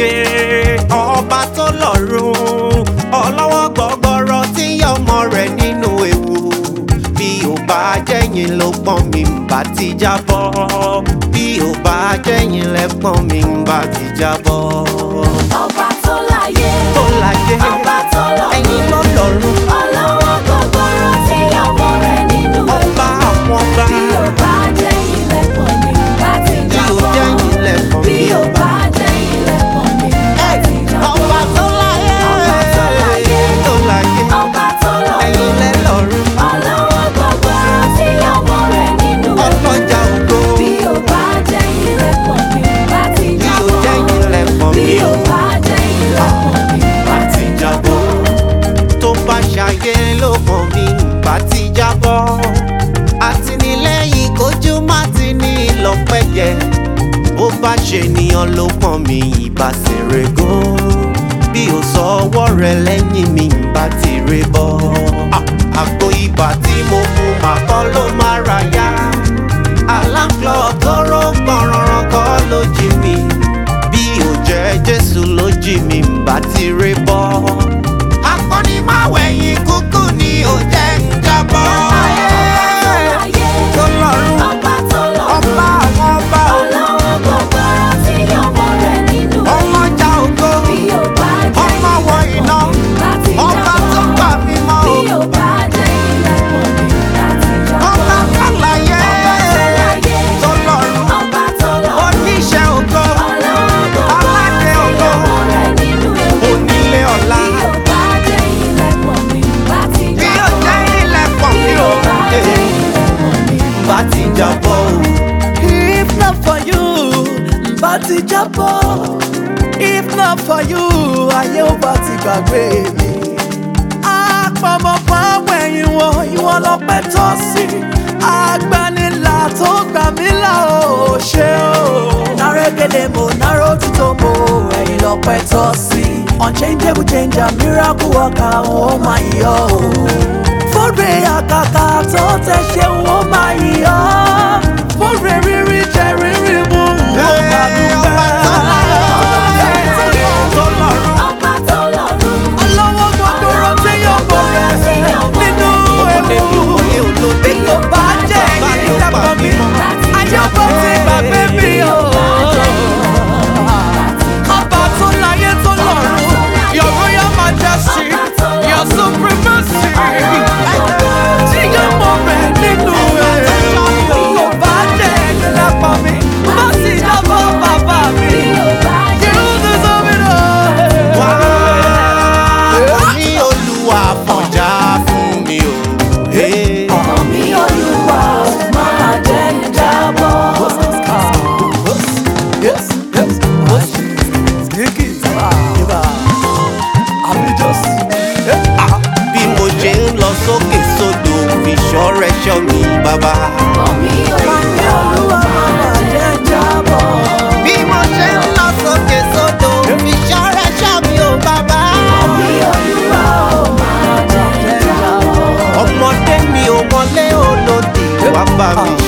láàyè ọba tó lọ́rùn ọlọ́wọ́ gbọ́gbọ́rọ́ tí ọmọ rẹ̀ nínú ewu bí ò bá jẹ́yìn ló pọ́n mi ń bá ti jábọ́ bí ò bá jẹ́yìn lẹ́pọ́n mi ń bá ti jábọ́. ọba tó láyé. tó láyé. ṣe níyàn ló pọ̀n mi ìbá ṣeré gan bí o sọ ọwọ́ rẹ lẹ́yìn mi ìbá ti rè bọ́ ah, àgbo ibà tí mo mu màkọ́ ló má ra yá. ti jábọ́ if not for you ayé ò bá ti gbàgbé mi. àpamọ́pọ̀ àwọn ẹ̀yìn wọn ìwọ lọ́pẹ́ tọ́ sí agbanilà tó gbà mí là ó ṣe o. nárẹ́gẹ́dẹ́ mo náró títọ́ mo ẹ̀yìn lọ́pẹ́ tọ́ sí unchangeable changer miracle worker ó máa yọ o. fọ́nrẹ́ àkàkà tó tẹ̀ ṣe ó máa yọ fọ́nrẹ́ rírí jẹ́rìí. yọ mi bàbá. omi òyìnbó olúwa máa jẹ́ jábọ̀. bí mo ṣe ń lọ sókè sódò fi ṣọ́ra ṣàmì ò bàbá. omi òyìnbó oh, máa jẹ́ jábọ̀. ọmọdé mi ò mọlé olódì wá bá mi.